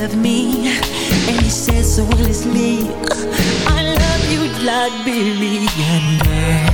love me? And he says, so will his. I love you like Billy and uh,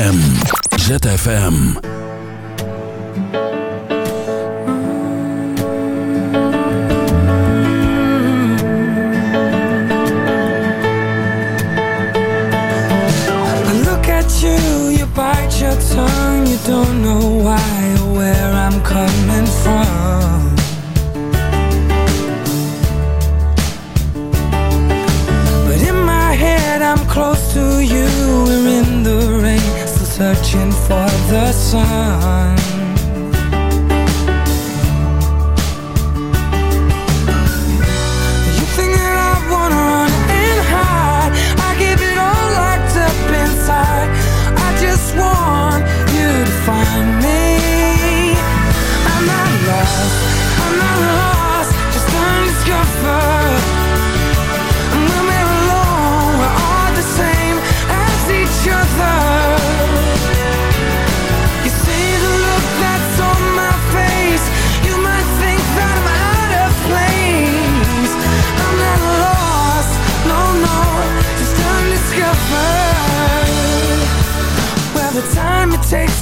ZFM. ZFM.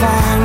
fire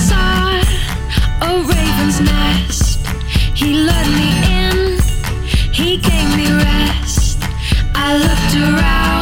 saw a raven's nest. He lured me in, he gave me rest. I looked around.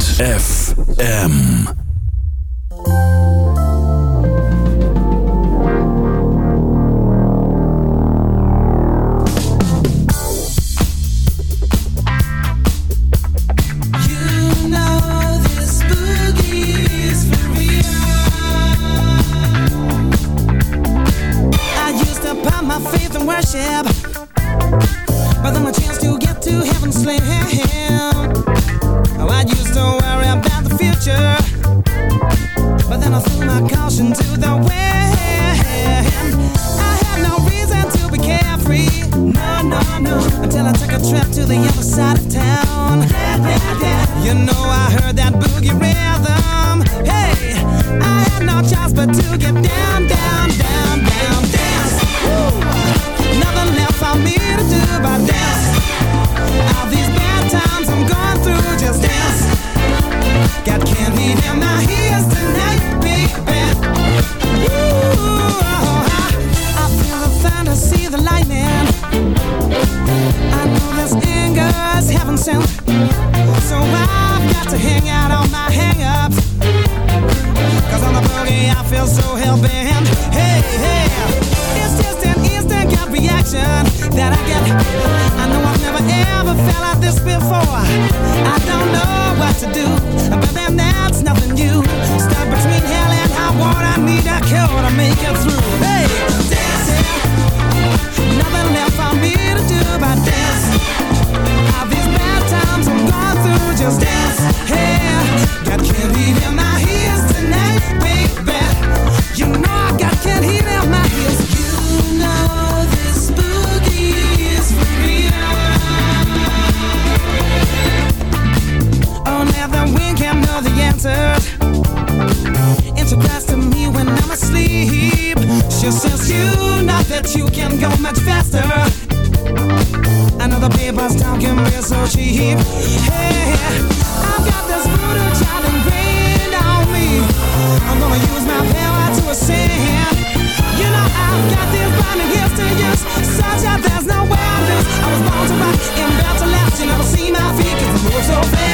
FM. but you can go much faster. Another paper's talking real so cheap. Hey, I've got this brutal child ingrained on me. I'm gonna use my power to ascend. You know I've got this blinding gifts to use, such that there's no way I was born to rock and built to last. You never see my feet 'cause I move so fast.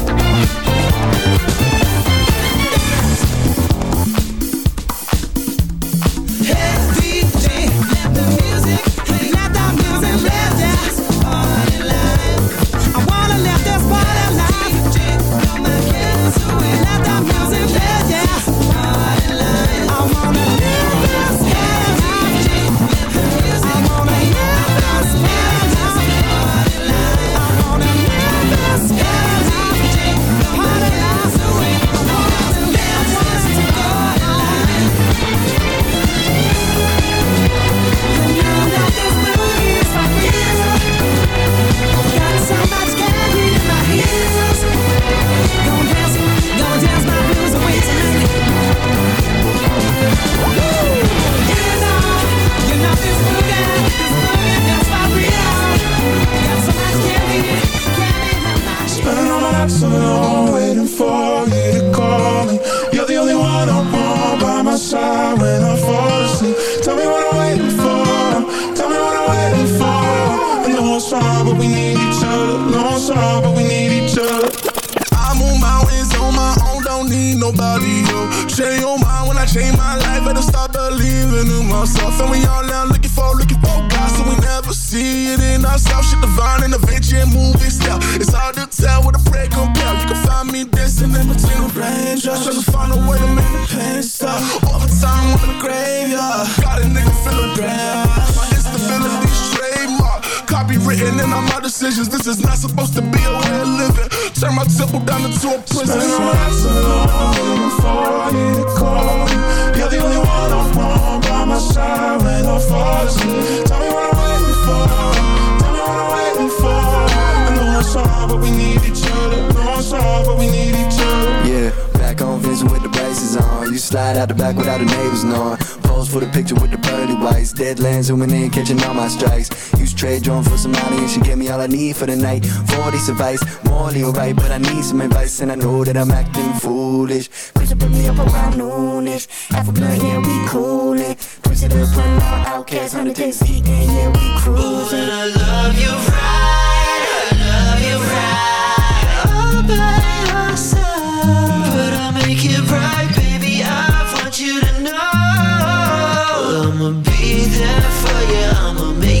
We need each other. No strong, but we need each other. I move mountains on my own, don't need nobody, yo. Change your mind when I change my life, better start believing in myself. And we all now looking for, looking for God, so we never see it in ourselves. Shit divine in the venture and movie style. It's hard to tell what a prayer compare. You can find me dancing in between the raindrops, trying to find a way to make the pain stop. Overtime in the graveyard, got a nigga feeling bad. Copywritten in all my decisions. This is not supposed to be a way of living. Turn my temple down into a prison. Spend all nights alone before I hit a call. You're the only one I want by my side when I fall asleep. Tell me what I'm waiting for. Tell me what I'm waiting for. I know it's hard, but we need each other. I Know it's hard, but we need each other. Yeah, back on Vincent with the on. You slide out the back without the neighbors knowing. Pose for the picture with the pearly whites. Deadlands zooming in, catching all my strikes. Use trade drone for some money and she gave me all I need for the night. 40 advice, morally alright, but I need some advice and I know that I'm acting foolish. Push put me up around noonish. Half blood, yeah, we coolin'. Push it up, put on outcasts, 100 days yeah, we cruising. I love you right, I love you right there for you. I'ma make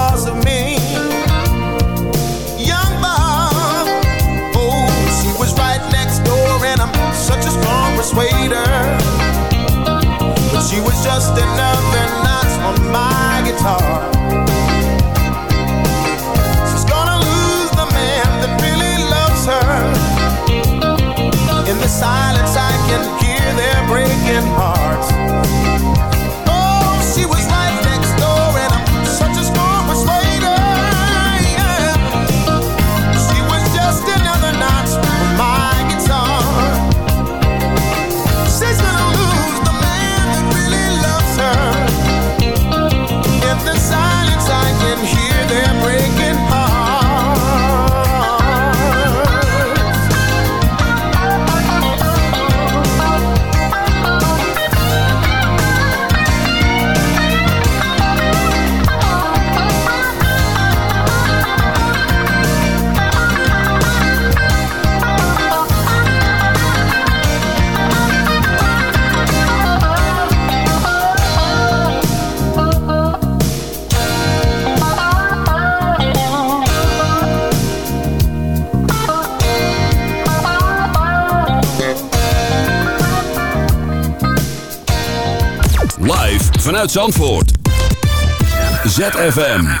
just another uit Zandvoort. ZFM.